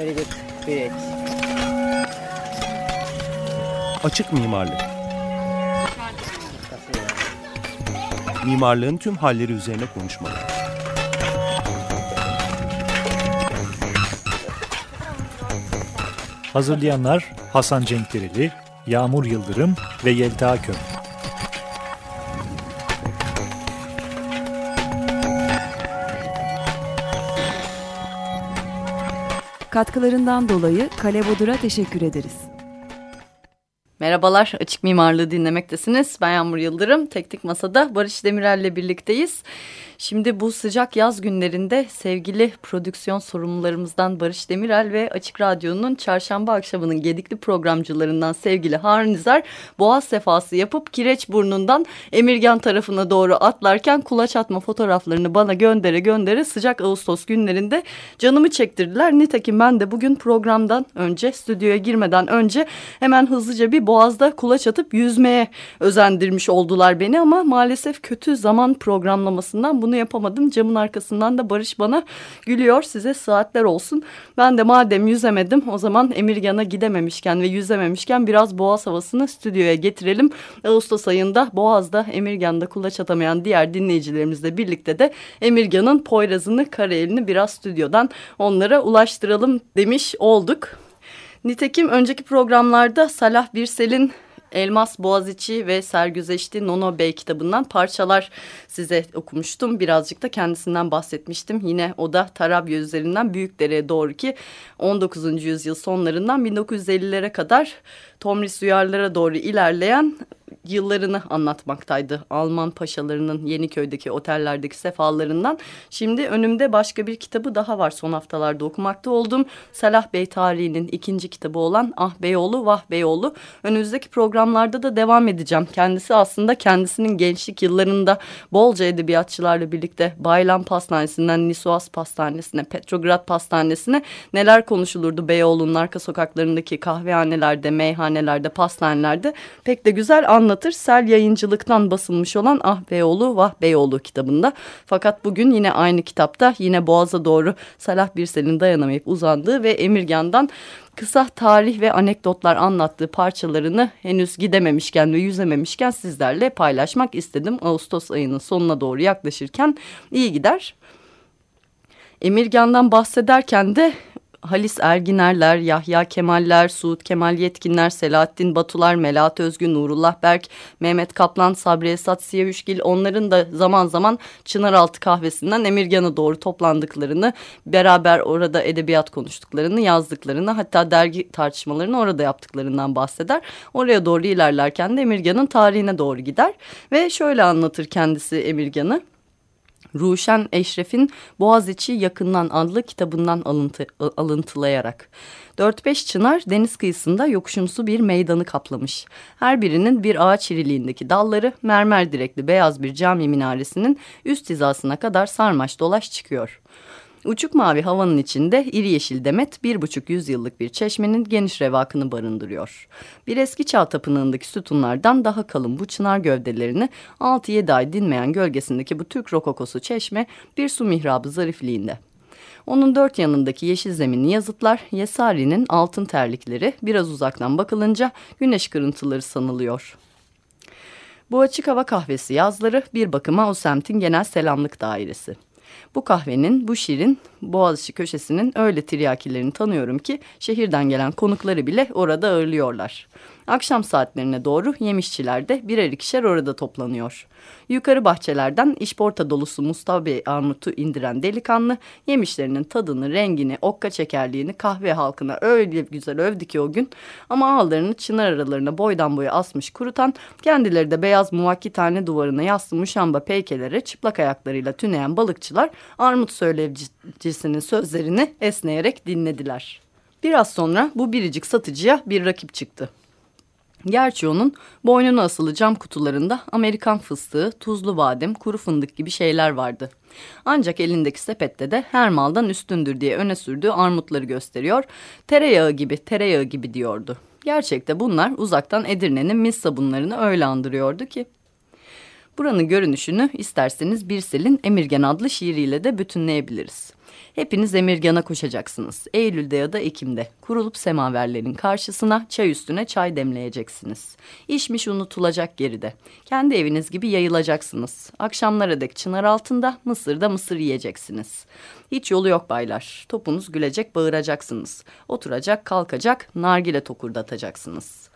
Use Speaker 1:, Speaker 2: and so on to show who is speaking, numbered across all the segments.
Speaker 1: Very good bridge.
Speaker 2: Açık mimarlık. Mimarlığın tüm halleri üzerine konuşmalar.
Speaker 3: Hazırlayanlar Hasan Cenkdereli, Yağmur Yıldırım ve Yelta Köm.
Speaker 4: Katkılarından dolayı Kale Bodur'a teşekkür ederiz.
Speaker 5: Merhabalar, Açık Mimarlığı dinlemektesiniz. Ben Yağmur Yıldırım, Teknik Masa'da Barış Demirel'le birlikteyiz. Şimdi bu sıcak yaz günlerinde sevgili prodüksiyon sorumlularımızdan Barış Demirel ve Açık Radyo'nun çarşamba akşamının gedikli programcılarından sevgili Harun İzer boğaz sefası yapıp Kireç burnundan Emirgan tarafına doğru atlarken kulaç atma fotoğraflarını bana göndere göndere sıcak Ağustos günlerinde canımı çektirdiler. Nitekim ben de bugün programdan önce stüdyoya girmeden önce hemen hızlıca bir boğazda kulaç atıp yüzmeye özendirmiş oldular beni ama maalesef kötü zaman programlamasından bunu yapamadım. Camın arkasından da Barış bana gülüyor. Size saatler olsun. Ben de madem yüzemedim o zaman Emirgan'a gidememişken ve yüzememişken biraz Boğaz havasını stüdyoya getirelim. Ağustos ayında Boğaz'da Emirgan'da kulaç atamayan diğer dinleyicilerimizle birlikte de Emirgan'ın Poyraz'ını, Karayel'ini biraz stüdyodan onlara ulaştıralım demiş olduk. Nitekim önceki programlarda Salah Birsel'in Elmas Boğaziçi ve Sergüzeşti Nono Bey kitabından parçalar size okumuştum. Birazcık da kendisinden bahsetmiştim. Yine o da Tarabya üzerinden Büyükdere'ye doğru ki 19. yüzyıl sonlarından 1950'lere kadar Tomris uyarlara doğru ilerleyen yıllarını anlatmaktaydı. Alman paşalarının Yeniköy'deki otellerdeki sefalarından. Şimdi önümde başka bir kitabı daha var son haftalarda okumakta oldum. Salah Bey tarihinin ikinci kitabı olan Ah Beyoğlu Vah Beyoğlu. Önümüzdeki programlarda da devam edeceğim. Kendisi aslında kendisinin gençlik yıllarında bolca edebiyatçılarla birlikte Baylan Pastanesi'nden Nisuas Pastanesi'ne, Petrograd Pastanesi'ne neler konuşulurdu Beyoğlu'nun arka sokaklarındaki kahvehanelerde, meyhanelerde, pastanelerde pek de güzel anlatır. Sel yayıncılıktan basılmış olan Ah Beyoğlu Vah Beyoğlu kitabında. Fakat bugün yine aynı kitapta yine Boğaz'a doğru Salah Birsel'in dayanamayıp uzandığı ve Emirgan'dan kısa tarih ve anekdotlar anlattığı parçalarını henüz gidememişken ve yüzememişken sizlerle paylaşmak istedim. Ağustos ayının sonuna doğru yaklaşırken iyi gider. Emirgan'dan bahsederken de Halis Erginerler, Yahya Kemaller, Suud Kemal Yetkinler, Selahattin Batular, Melahat Özgün, Nurullah Berk, Mehmet Kaplan, Sabri Esat Siyavüşgil onların da zaman zaman Çınaraltı kahvesinden Emirgan'a doğru toplandıklarını, beraber orada edebiyat konuştuklarını, yazdıklarını hatta dergi tartışmalarını orada yaptıklarından bahseder. Oraya doğru ilerlerken de Emirgan'ın tarihine doğru gider ve şöyle anlatır kendisi Emirgan'ı. Ruşen Eşref'in Boğaziçi Yakından adlı kitabından alıntı, alıntılayarak. 4-5 çınar deniz kıyısında yokuşumsu bir meydanı kaplamış. Her birinin bir ağaç iriliğindeki dalları mermer direkli beyaz bir cami minaresinin üst hizasına kadar sarmaş dolaş çıkıyor. Uçuk mavi havanın içinde iri yeşil demet bir buçuk yüzyıllık bir çeşmenin geniş revakını barındırıyor. Bir eski çağ tapınağındaki sütunlardan daha kalın bu çınar gövdelerini 6-7 ay dinmeyen gölgesindeki bu Türk rokokosu çeşme bir su mihrabı zarifliğinde. Onun dört yanındaki yeşil zeminli yazıtlar, Yesari'nin altın terlikleri biraz uzaktan bakılınca güneş kırıntıları sanılıyor. Bu açık hava kahvesi yazları bir bakıma o semtin genel selamlık dairesi. Bu kahvenin, bu şirin Boğaziçi köşesinin öyle tiryakilerini tanıyorum ki şehirden gelen konukları bile orada ağırlıyorlar. Akşam saatlerine doğru yemişçiler de birer ikişer orada toplanıyor. Yukarı bahçelerden işporta dolusu Mustafa Bey armutu indiren delikanlı yemişlerinin tadını, rengini, okka çekerliğini kahve halkına öyle güzel övdü ki o gün. Ama ağlarını çınar aralarına boydan boya asmış kurutan, kendileri de beyaz muvakkitane duvarına yaslı muşamba peykelere çıplak ayaklarıyla tüneyen balıkçılar armut söylevcisinin sözlerini esneyerek dinlediler. Biraz sonra bu biricik satıcıya bir rakip çıktı. Gerçi onun boynuna asılı cam kutularında Amerikan fıstığı, tuzlu badem, kuru fındık gibi şeyler vardı. Ancak elindeki sepette de her maldan üstündür diye öne sürdüğü armutları gösteriyor, tereyağı gibi, tereyağı gibi diyordu. Gerçekte bunlar uzaktan Edirne'nin mis sabunlarını öyle andırıyordu ki. Buranın görünüşünü isterseniz Birsel'in Emirgen adlı şiiriyle de bütünleyebiliriz. Hepiniz Emirgan'a koşacaksınız. Eylül'de ya da Ekim'de. Kurulup semaverlerin karşısına çay üstüne çay demleyeceksiniz. İşmiş unutulacak geride. Kendi eviniz gibi yayılacaksınız. Akşamlara dek çınar altında Mısır'da mısır yiyeceksiniz. Hiç yolu yok baylar. Topunuz gülecek bağıracaksınız. Oturacak kalkacak nargile tokurdatacaksınız.''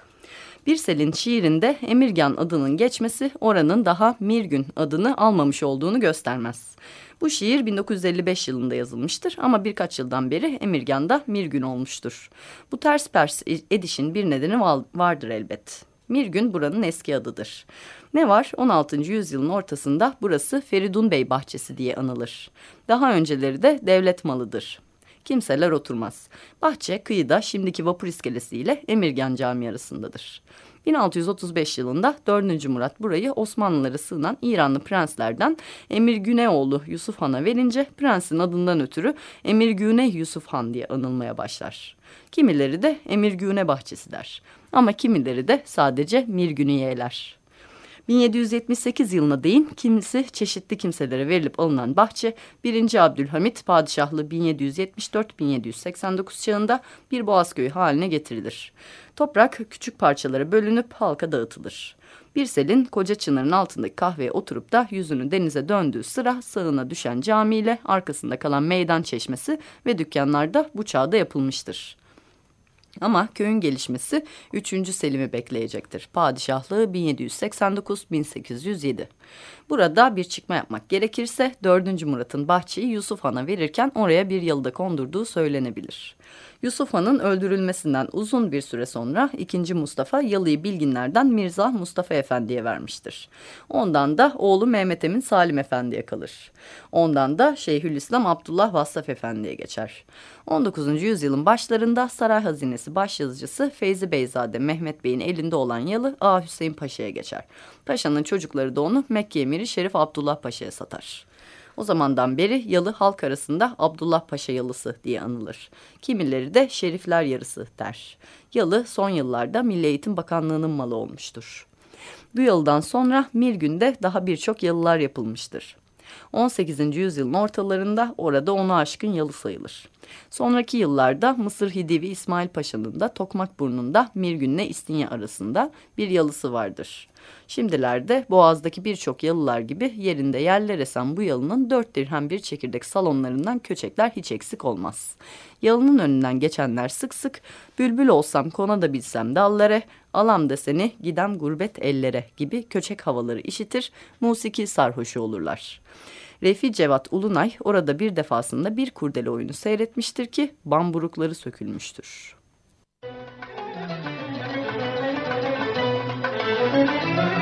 Speaker 5: Birsel'in şiirinde Emirgan adının geçmesi oranın daha Mirgün adını almamış olduğunu göstermez. Bu şiir 1955 yılında yazılmıştır ama birkaç yıldan beri Emirgan'da Mirgün olmuştur. Bu ters pers edişin bir nedeni vardır elbet. Mirgün buranın eski adıdır. Ne var? 16. yüzyılın ortasında burası Feridun Bey bahçesi diye anılır. Daha önceleri de devlet malıdır. Kimseler oturmaz. Bahçe kıyıda şimdiki vapur iskelesiyle Emirgan Camii arasındadır. 1635 yılında 4. Murat burayı Osmanlılara sığınan İranlı prenslerden Emir Güneoğlu Yusuf Han'a verince prensin adından ötürü Emir Güne Yusuf Han diye anılmaya başlar. Kimileri de Emir Güne Bahçesi der ama kimileri de sadece Mirgüniyeler. 1778 yılına değin kimisi çeşitli kimselere verilip alınan bahçe 1. Abdülhamit padişahlı 1774-1789 çağında bir boğazköyü haline getirilir. Toprak küçük parçalara bölünüp halka dağıtılır. Bir selin koca çınarın altındaki kahveye oturup da yüzünü denize döndüğü sıra sağına düşen camiyle arkasında kalan meydan çeşmesi ve dükkanlarda bu çağda yapılmıştır. Ama köyün gelişmesi 3. Selim'i bekleyecektir. Padişahlığı 1789-1807. Burada bir çıkma yapmak gerekirse 4. Murat'ın bahçeyi Yusuf Han'a verirken oraya bir yılda kondurduğu söylenebilir. Yusuf Han'ın öldürülmesinden uzun bir süre sonra 2. Mustafa Yalı'yı bilginlerden Mirza Mustafa Efendi'ye vermiştir. Ondan da oğlu Mehmet Emin Salim Efendi'ye kalır. Ondan da Şeyhülislam Abdullah Vassaf Efendi'ye geçer. 19. yüzyılın başlarında saray hazinesi başyazıcısı Feyzi Beyzade Mehmet Bey'in elinde olan yalı Ağa Hüseyin Paşa'ya geçer. Paşa'nın çocukları da onu Mekke emiri Şerif Abdullah Paşa'ya satar. O zamandan beri yalı halk arasında Abdullah Paşa yalısı diye anılır. Kimileri de Şerifler yarısı der. Yalı son yıllarda Milli Eğitim Bakanlığı'nın malı olmuştur. Bu yıldan sonra Mirgün'de daha birçok yalılar yapılmıştır. 18. yüzyılın ortalarında orada onu aşkın yalı sayılır. Sonraki yıllarda Mısır Hidivi İsmail Paşa'nın da Tokmakburnu'nda Mirgün'le İstinye arasında bir yalısı vardır. Şimdilerde Boğaz'daki birçok yalılar gibi yerinde yerler esen bu yalının dört dirhem bir çekirdek salonlarından köçekler hiç eksik olmaz. Yalının önünden geçenler sık sık bülbül olsam kona da bilsem dallara, alam da seni gidem gurbet ellere gibi köçek havaları işitir, musiki sarhoşu olurlar. Refi Cevat Ulunay orada bir defasında bir kurdele oyunu seyretmiştir ki bamburukları sökülmüştür.
Speaker 1: yarim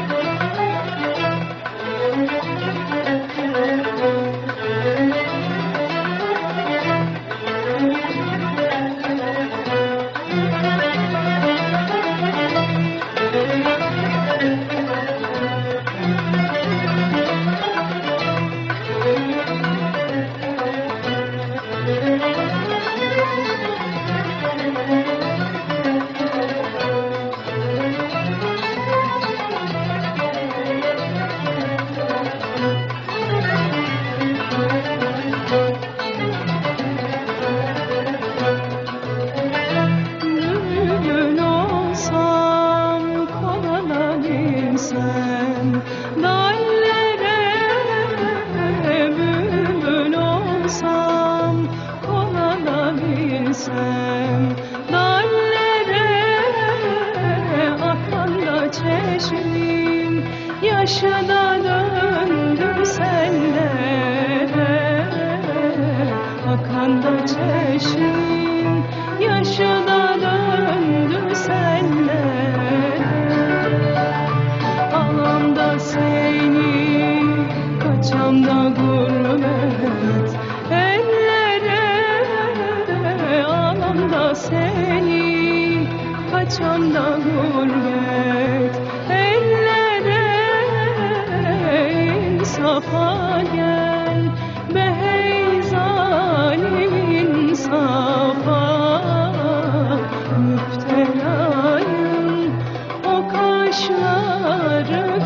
Speaker 1: bakışları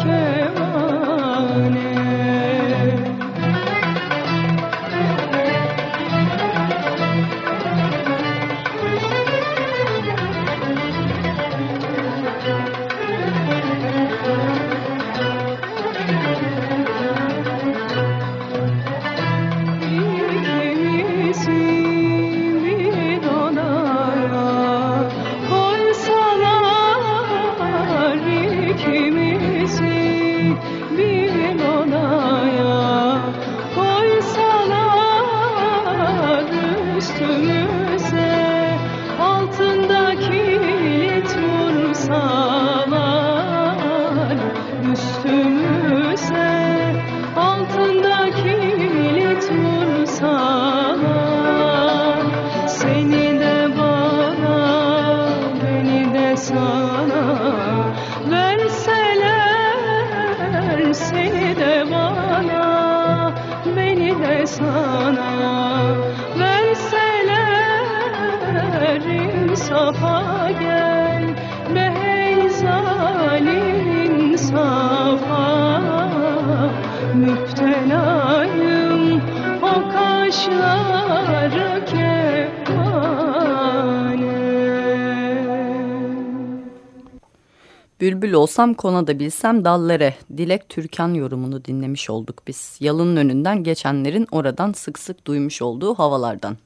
Speaker 5: Bülbül olsam konada bilsem dallere. Dilek Türkan yorumunu dinlemiş olduk biz. Yalının önünden geçenlerin oradan sık sık duymuş olduğu havalardan.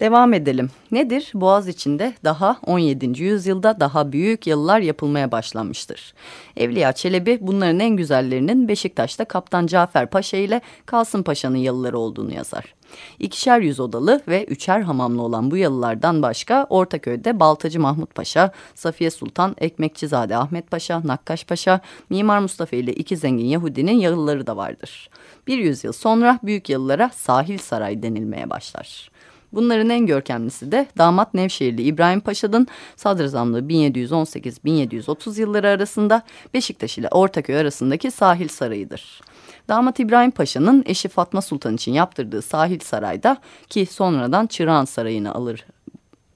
Speaker 5: Devam edelim. Nedir? Boğaz içinde daha 17. yüzyılda daha büyük yalılar yapılmaya başlanmıştır. Evliya Çelebi bunların en güzellerinin Beşiktaş'ta Kaptan Cafer Paşa ile Kasım Paşa'nın yalıları olduğunu yazar. İkişer yüz odalı ve üçer hamamlı olan bu yalılardan başka Ortaköy'de Baltacı Mahmut Paşa, Safiye Sultan, Ekmekçizade Ahmet Paşa, Nakkaş Paşa, Mimar Mustafa ile iki zengin Yahudinin yalıları da vardır. Bir yüzyıl sonra büyük yalılara sahil saray denilmeye başlar. Bunların en görkemlisi de damat Nevşehirli İbrahim Paşa'nın sadrazamlığı 1718-1730 yılları arasında Beşiktaş ile Ortaköy arasındaki sahil sarayıdır. Damat İbrahim Paşa'nın eşi Fatma Sultan için yaptırdığı sahil sarayda ki sonradan Çırağan Sarayı'na alır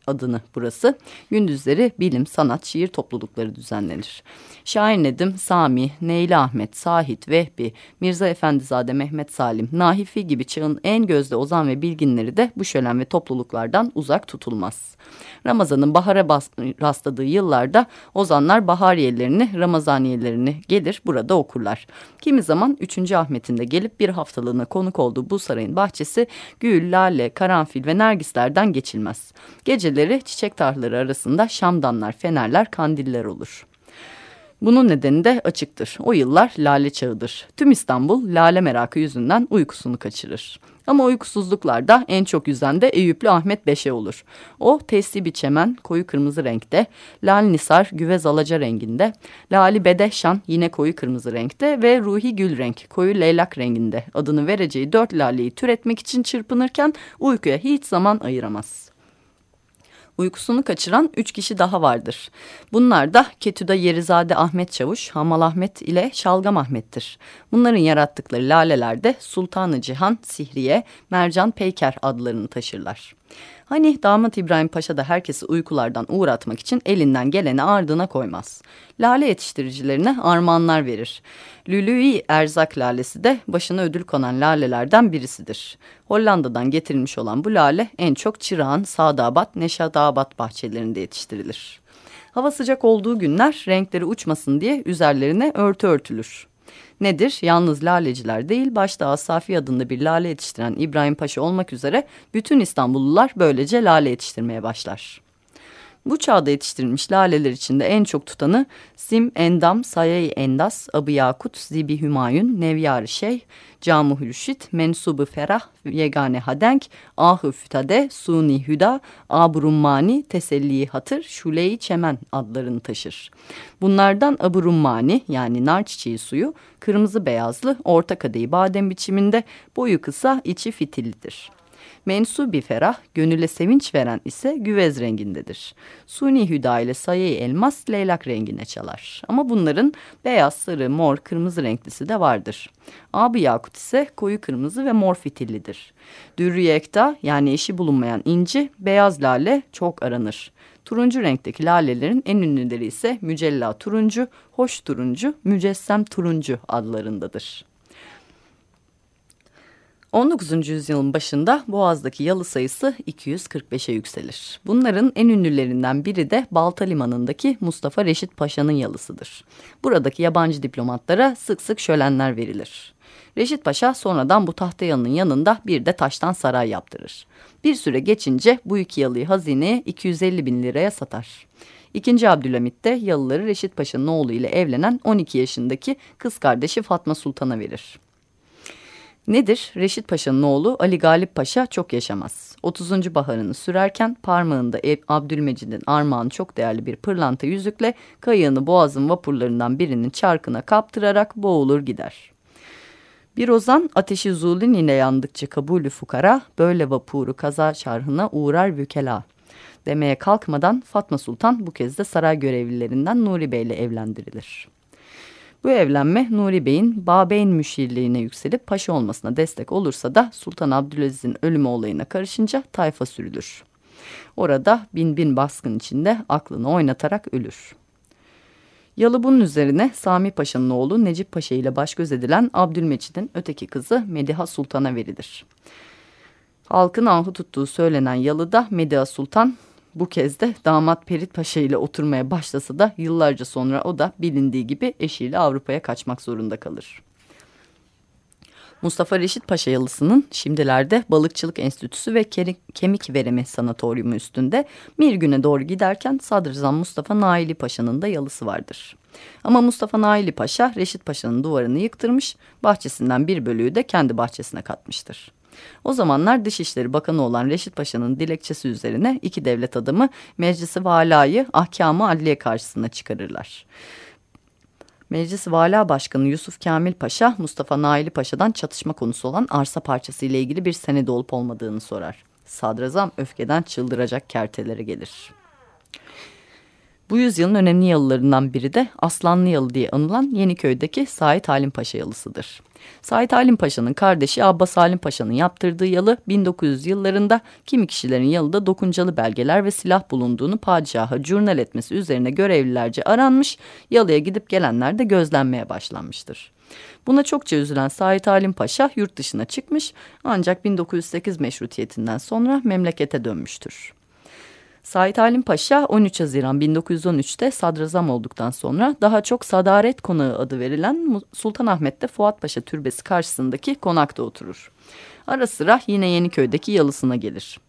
Speaker 5: adını burası. Gündüzleri bilim, sanat, şiir toplulukları düzenlenir. Şair Nedim, Sami, Neyli Ahmet, Sahit, Vehbi, Mirza Efendizade Mehmet Salim, Nahifi gibi çağın en gözde ozan ve bilginleri de bu şölen ve topluluklardan uzak tutulmaz. Ramazan'ın bahara bas- rastladığı yıllarda ozanlar bahariyelerini, ramazaniyelerini gelir burada okurlar. Kimi zaman 3. Ahmet'in de gelip bir haftalığına konuk olduğu bu sarayın bahçesi gül, lale, karanfil ve nergislerden geçilmez. Geceleri çiçek tarlaları arasında şamdanlar, fenerler, kandiller olur. Bunun nedeni de açıktır. O yıllar lale çağıdır. Tüm İstanbul lale merakı yüzünden uykusunu kaçırır. Ama uykusuzluklarda en çok yüzen de Eyüplü Ahmet Beşe olur. O tesli bir çemen koyu kırmızı renkte, lal nisar güvez alaca renginde, lali bedehşan yine koyu kırmızı renkte ve ruhi gül renk koyu leylak renginde adını vereceği dört laleyi türetmek için çırpınırken uykuya hiç zaman ayıramaz. Uykusunu kaçıran üç kişi daha vardır. Bunlar da Ketüda Yerizade Ahmet Çavuş, Hamal Ahmet ile Şalgam Ahmet'tir. Bunların yarattıkları lalelerde Sultanı Cihan, Sihriye, Mercan Peyker adlarını taşırlar. Hani damat İbrahim Paşa da herkesi uykulardan uğratmak için elinden geleni ardına koymaz. Lale yetiştiricilerine armağanlar verir. Lülüi erzak lalesi de başına ödül konan lalelerden birisidir. Hollanda'dan getirilmiş olan bu lale en çok Çırağan, Sadabat, Neşadabat bahçelerinde yetiştirilir. Hava sıcak olduğu günler renkleri uçmasın diye üzerlerine örtü örtülür. Nedir? Yalnız laleciler değil, başta Asafi adında bir lale yetiştiren İbrahim Paşa olmak üzere bütün İstanbullular böylece lale yetiştirmeye başlar. Bu çağda yetiştirilmiş laleler içinde en çok tutanı Sim Endam, Sayay Endas, Abı Yakut, Zibi Hümayun, Nevyar Şeyh, Camu Hürşit, Mensubu Ferah, Yegane Hadenk, Ahı Fütade, Suni Hüda, Abrummani, Teselli Hatır, Şule-i Çemen adlarını taşır. Bunlardan Abrummani yani nar çiçeği suyu kırmızı beyazlı orta kadehi badem biçiminde boyu kısa içi fitillidir. Mensubi ferah, gönüle sevinç veren ise güvez rengindedir. Suni hüda ile sayı elmas leylak rengine çalar. Ama bunların beyaz, sarı, mor, kırmızı renklisi de vardır. Abi yakut ise koyu kırmızı ve mor fitillidir. Dürrü yekta yani eşi bulunmayan inci, beyaz lale çok aranır. Turuncu renkteki lalelerin en ünlüleri ise mücella turuncu, hoş turuncu, mücessem turuncu adlarındadır. 19. yüzyılın başında Boğaz'daki yalı sayısı 245'e yükselir. Bunların en ünlülerinden biri de Balta Limanı'ndaki Mustafa Reşit Paşa'nın yalısıdır. Buradaki yabancı diplomatlara sık sık şölenler verilir. Reşit Paşa sonradan bu tahta yalının yanında bir de taştan saray yaptırır. Bir süre geçince bu iki yalıyı hazineye 250 bin liraya satar. İkinci Abdülhamit de yalıları Reşit Paşa'nın oğlu ile evlenen 12 yaşındaki kız kardeşi Fatma Sultan'a verir. Nedir? Reşit Paşa'nın oğlu Ali Galip Paşa çok yaşamaz. 30. baharını sürerken parmağında Abdülmecid'in armağanı çok değerli bir pırlanta yüzükle kayığını boğazın vapurlarından birinin çarkına kaptırarak boğulur gider. Bir ozan ateşi zulün ile yandıkça kabulü fukara böyle vapuru kaza çarhına uğrar vükela demeye kalkmadan Fatma Sultan bu kez de saray görevlilerinden Nuri Bey ile evlendirilir. Bu evlenme Nuri Bey'in Babeyn müşirliğine yükselip paşa olmasına destek olursa da Sultan Abdülaziz'in ölümü olayına karışınca tayfa sürülür. Orada bin bin baskın içinde aklını oynatarak ölür. Yalı bunun üzerine Sami Paşa'nın oğlu Necip Paşa ile baş göz edilen Abdülmecid'in öteki kızı Mediha Sultan'a verilir. Halkın ahı tuttuğu söylenen Yalı'da Mediha Sultan bu kez de damat Perit Paşa ile oturmaya başlasa da yıllarca sonra o da bilindiği gibi eşiyle Avrupa'ya kaçmak zorunda kalır. Mustafa Reşit Paşa Yalısı'nın şimdilerde Balıkçılık Enstitüsü ve Kemik Verimi Sanatoryumu üstünde bir güne doğru giderken Sadrızam Mustafa Naili Paşa'nın da yalısı vardır. Ama Mustafa Naili Paşa Reşit Paşa'nın duvarını yıktırmış, bahçesinden bir bölüğü de kendi bahçesine katmıştır. O zamanlar Dışişleri Bakanı olan Reşit Paşa'nın dilekçesi üzerine iki devlet adamı meclisi valayı ahkamı adliye karşısına çıkarırlar. Meclis Vala Başkanı Yusuf Kamil Paşa, Mustafa Naili Paşa'dan çatışma konusu olan arsa parçası ile ilgili bir senede olup olmadığını sorar. Sadrazam öfkeden çıldıracak kertelere gelir. Bu yüzyılın önemli yalılarından biri de Aslanlı Yalı diye anılan Yeniköy'deki Sait Halim Paşa yalısıdır. Sait Halim Paşa'nın kardeşi Abbas Halim Paşa'nın yaptırdığı yalı 1900 yıllarında kimi kişilerin yalıda dokuncalı belgeler ve silah bulunduğunu padişaha jurnal etmesi üzerine görevlilerce aranmış, yalıya gidip gelenler de gözlenmeye başlanmıştır. Buna çokça üzülen Sait Halim Paşa yurt dışına çıkmış ancak 1908 meşrutiyetinden sonra memlekete dönmüştür. Sait Halim Paşa 13 Haziran 1913'te sadrazam olduktan sonra daha çok Sadaret Konağı adı verilen Sultanahmet'te Fuat Paşa Türbesi karşısındaki konakta oturur. Ara sıra yine Yeniköy'deki yalısına gelir.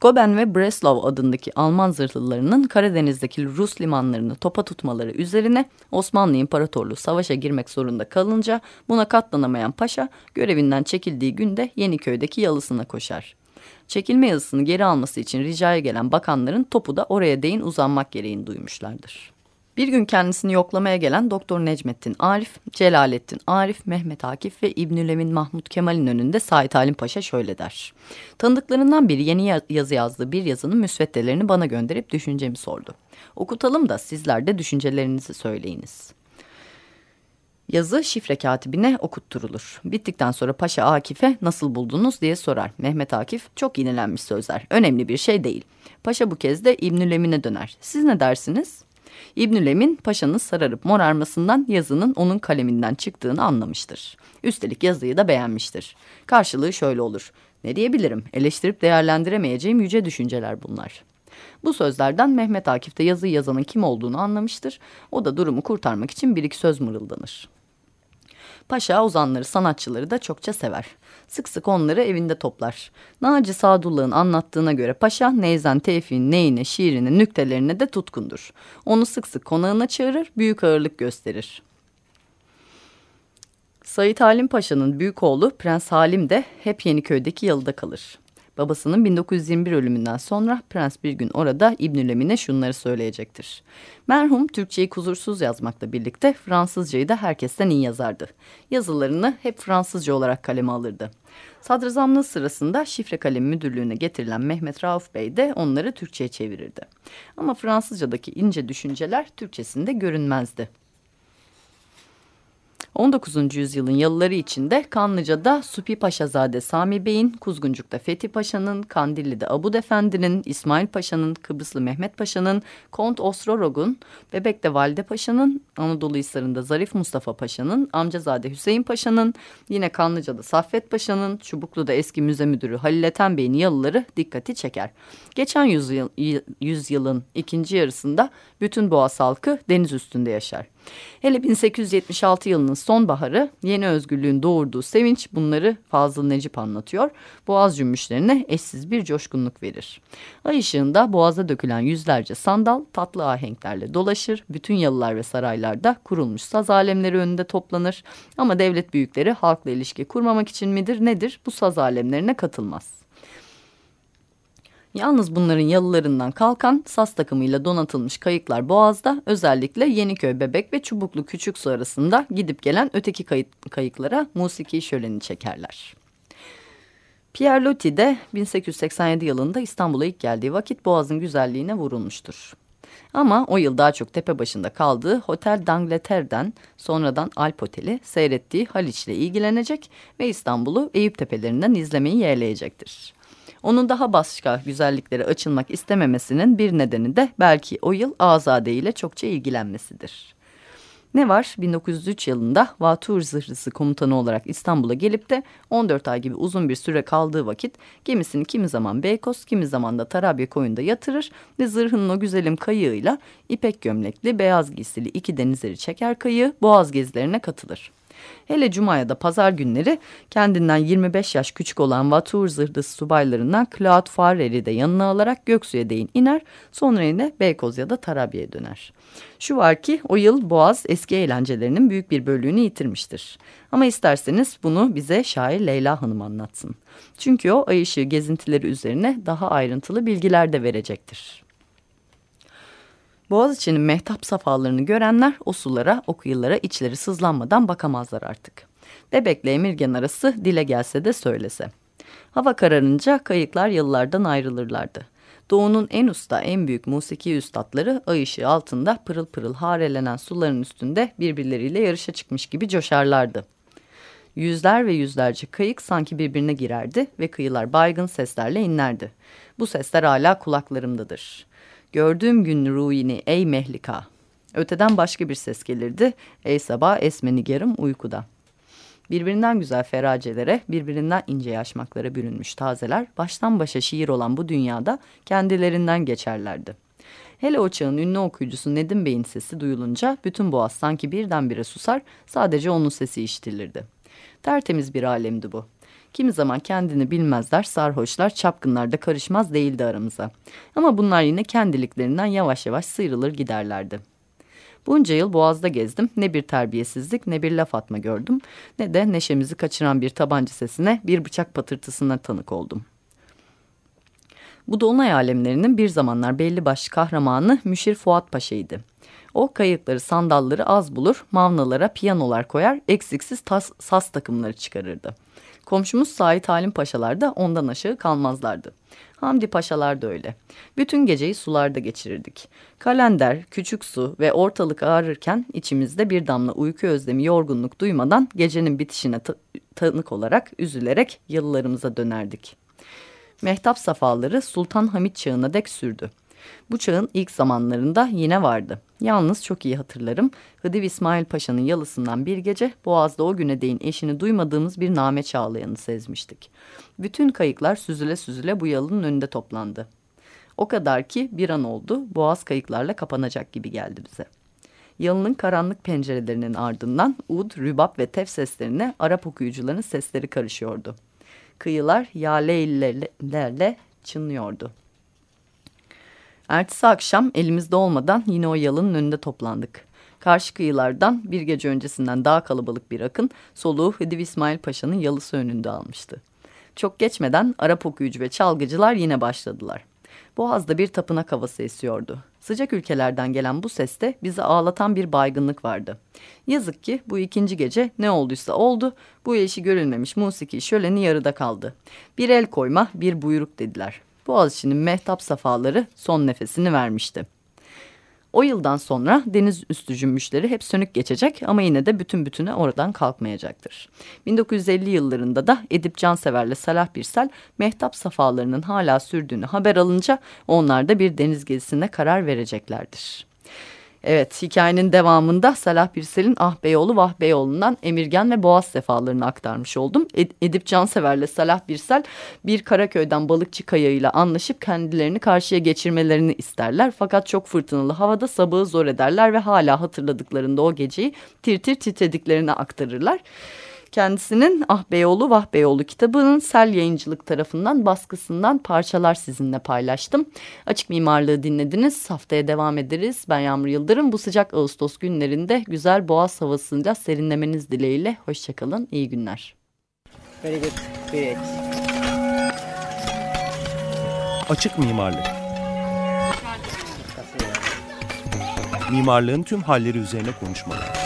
Speaker 5: Goben ve Breslau adındaki Alman zırhlılarının Karadeniz'deki Rus limanlarını topa tutmaları üzerine Osmanlı İmparatorluğu savaşa girmek zorunda kalınca buna katlanamayan paşa görevinden çekildiği günde Yeniköy'deki yalısına koşar. Çekilme yazısını geri alması için ricaya gelen bakanların topu da oraya değin uzanmak gereğini duymuşlardır. Bir gün kendisini yoklamaya gelen Doktor Necmettin Arif, Celalettin Arif, Mehmet Akif ve İbnülemin Mahmut Kemal'in önünde Said Halim Paşa şöyle der. Tanıdıklarından biri yeni yazı yazdığı bir yazının müsveddelerini bana gönderip düşüncemi sordu. Okutalım da sizler de düşüncelerinizi söyleyiniz. Yazı şifre katibine okutturulur. Bittikten sonra Paşa Akif'e nasıl buldunuz diye sorar. Mehmet Akif çok yenilenmiş sözler. Önemli bir şey değil. Paşa bu kez de İbnül Emin'e döner. Siz ne dersiniz? İbnül Emin paşanın sararıp morarmasından yazının onun kaleminden çıktığını anlamıştır. Üstelik yazıyı da beğenmiştir. Karşılığı şöyle olur. Ne diyebilirim? Eleştirip değerlendiremeyeceğim yüce düşünceler bunlar. Bu sözlerden Mehmet Akif de yazıyı yazanın kim olduğunu anlamıştır. O da durumu kurtarmak için bir iki söz mırıldanır. Paşa ozanları, sanatçıları da çokça sever. Sık sık onları evinde toplar. Naci Sadullah'ın anlattığına göre paşa Neyzen Tevfik'in neyine, şiirine, nüktelerine de tutkundur. Onu sık sık konağına çağırır, büyük ağırlık gösterir. Sayit Halim Paşa'nın büyük oğlu Prens Halim de hep Yeniköy'deki yalıda kalır. Babasının 1921 ölümünden sonra prens bir gün orada İbnül şunları söyleyecektir. Merhum Türkçeyi kusursuz yazmakla birlikte Fransızcayı da herkesten iyi yazardı. Yazılarını hep Fransızca olarak kaleme alırdı. Sadrazamlığı sırasında şifre kalemi müdürlüğüne getirilen Mehmet Rauf Bey de onları Türkçe'ye çevirirdi. Ama Fransızcadaki ince düşünceler Türkçesinde görünmezdi. 19. yüzyılın yalıları içinde Kanlıca'da Supi Paşazade Sami Bey'in, Kuzguncuk'ta Fethi Paşa'nın, Kandilli'de Abud Efendi'nin, İsmail Paşa'nın, Kıbrıslı Mehmet Paşa'nın, Kont Osrorog'un, Bebek'te Valide Paşa'nın, Anadolu Hisarı'nda Zarif Mustafa Paşa'nın, Amcazade Hüseyin Paşa'nın, yine Kanlıca'da Saffet Paşa'nın, Çubuklu'da eski müze müdürü Halil Ethem Bey'in yalıları dikkati çeker. Geçen yüzyıl, yüzyılın ikinci yarısında bütün Boğaz halkı deniz üstünde yaşar. Hele 1876 yılının sonbaharı yeni özgürlüğün doğurduğu sevinç bunları Fazıl Necip anlatıyor. Boğaz cümbüşlerine eşsiz bir coşkunluk verir. Ay ışığında boğaza dökülen yüzlerce sandal tatlı ahenklerle dolaşır. Bütün yalılar ve saraylarda kurulmuş saz alemleri önünde toplanır. Ama devlet büyükleri halkla ilişki kurmamak için midir nedir bu saz alemlerine katılmaz. Yalnız bunların yalılarından kalkan sas takımıyla donatılmış kayıklar Boğaz'da özellikle Yeniköy, Bebek ve Çubuklu Küçük Su arasında gidip gelen öteki kayık, kayıklara musiki şöleni çekerler. Pierre Loti de 1887 yılında İstanbul'a ilk geldiği vakit Boğaz'ın güzelliğine vurulmuştur. Ama o yıl daha çok tepe başında kaldığı Hotel d'Angleterre'den sonradan Alp Oteli seyrettiği Haliç ile ilgilenecek ve İstanbul'u Eyüp tepelerinden izlemeyi yeğleyecektir. Onun daha başka güzelliklere açılmak istememesinin bir nedeni de belki o yıl Azade ile çokça ilgilenmesidir. Ne var 1903 yılında Vatur Zırhlısı komutanı olarak İstanbul'a gelip de 14 ay gibi uzun bir süre kaldığı vakit gemisini kimi zaman Beykoz kimi zaman da Tarabya koyunda yatırır ve zırhının o güzelim kayığıyla ipek gömlekli beyaz giysili iki denizleri çeker kayığı boğaz gezilerine katılır. Hele cuma ya da pazar günleri kendinden 25 yaş küçük olan Vatur zırhlısı subaylarından Claude Farrer'i de yanına alarak Göksu'ya değin iner sonra yine Beykoz ya da Tarabya'ya döner. Şu var ki o yıl Boğaz eski eğlencelerinin büyük bir bölümünü yitirmiştir. Ama isterseniz bunu bize şair Leyla Hanım anlatsın. Çünkü o ay ışığı gezintileri üzerine daha ayrıntılı bilgiler de verecektir. Boğaziçi'nin mehtap safalarını görenler o sulara, o kıyılara içleri sızlanmadan bakamazlar artık. Bebekle Emirgen arası dile gelse de söylese. Hava kararınca kayıklar yıllardan ayrılırlardı. Doğu'nun en usta, en büyük musiki üstadları ay ışığı altında pırıl pırıl harelenen suların üstünde birbirleriyle yarışa çıkmış gibi coşarlardı. Yüzler ve yüzlerce kayık sanki birbirine girerdi ve kıyılar baygın seslerle inlerdi. Bu sesler hala kulaklarımdadır. Gördüğüm gün ruini ey mehlika. Öteden başka bir ses gelirdi. Ey sabah esme nigarım uykuda. Birbirinden güzel feracelere, birbirinden ince yaşmaklara bürünmüş tazeler baştan başa şiir olan bu dünyada kendilerinden geçerlerdi. Hele o çağın ünlü okuyucusu Nedim Bey'in sesi duyulunca bütün boğaz sanki birdenbire susar, sadece onun sesi işitilirdi. Tertemiz bir alemdi bu. Kimi zaman kendini bilmezler, sarhoşlar, çapkınlar da karışmaz değildi aramıza. Ama bunlar yine kendiliklerinden yavaş yavaş sıyrılır giderlerdi. Bunca yıl Boğaz'da gezdim. Ne bir terbiyesizlik ne bir laf atma gördüm. Ne de neşemizi kaçıran bir tabanca sesine bir bıçak patırtısına tanık oldum. Bu dolunay alemlerinin bir zamanlar belli başlı kahramanı Müşir Fuat Paşa'ydı. O kayıkları, sandalları az bulur, mavnalara piyanolar koyar, eksiksiz tas, saz takımları çıkarırdı. Komşumuz Sait Halim Paşalar da ondan aşağı kalmazlardı. Hamdi Paşalar da öyle. Bütün geceyi sularda geçirirdik. Kalender, küçük su ve ortalık ağrırken içimizde bir damla uyku özlemi yorgunluk duymadan gecenin bitişine tanık olarak üzülerek yıllarımıza dönerdik. Mehtap safaları Sultan Hamit çağına dek sürdü. Bu çağın ilk zamanlarında yine vardı. Yalnız çok iyi hatırlarım. Hıdiv İsmail Paşa'nın yalısından bir gece Boğaz'da o güne değin eşini duymadığımız bir name çağlayanı sezmiştik. Bütün kayıklar süzüle süzüle bu yalının önünde toplandı. O kadar ki bir an oldu Boğaz kayıklarla kapanacak gibi geldi bize. Yalının karanlık pencerelerinin ardından ud, rübap ve tef seslerine Arap okuyucuların sesleri karışıyordu. Kıyılar yaleylerle çınlıyordu. Ertesi akşam elimizde olmadan yine o yalının önünde toplandık. Karşı kıyılardan bir gece öncesinden daha kalabalık bir akın soluğu Hıdiv İsmail Paşa'nın yalısı önünde almıştı. Çok geçmeden Arap okuyucu ve çalgıcılar yine başladılar. Boğaz'da bir tapınak havası esiyordu. Sıcak ülkelerden gelen bu seste bizi ağlatan bir baygınlık vardı. Yazık ki bu ikinci gece ne olduysa oldu, bu eşi görülmemiş musiki şöleni yarıda kaldı. Bir el koyma, bir buyruk dediler. Boğaziçi'nin mehtap safaları son nefesini vermişti. O yıldan sonra deniz üstü cümbüşleri hep sönük geçecek ama yine de bütün bütüne oradan kalkmayacaktır. 1950 yıllarında da Edip Cansever'le Salah Birsel mehtap safalarının hala sürdüğünü haber alınca onlar da bir deniz gezisine karar vereceklerdir. Evet hikayenin devamında Salah Birsel'in Ah Beyoğlu Vah Beyoğlu'ndan Emirgen ve Boğaz sefalarını aktarmış oldum. Ed Edip Cansever'le Salah Birsel bir Karaköy'den balıkçı kayayla anlaşıp kendilerini karşıya geçirmelerini isterler. Fakat çok fırtınalı havada sabahı zor ederler ve hala hatırladıklarında o geceyi tir tir titrediklerini aktarırlar. Kendisinin Ah Beyoğlu Vah Beyoğlu kitabının Sel Yayıncılık tarafından baskısından parçalar sizinle paylaştım. Açık mimarlığı dinlediniz. Haftaya devam ederiz. Ben Yağmur Yıldırım. Bu sıcak Ağustos günlerinde güzel boğaz havasıyla serinlemeniz dileğiyle. Hoşçakalın. İyi günler.
Speaker 6: Very good. Great.
Speaker 2: Açık mimarlık. Mimarlığın tüm halleri üzerine konuşmalar.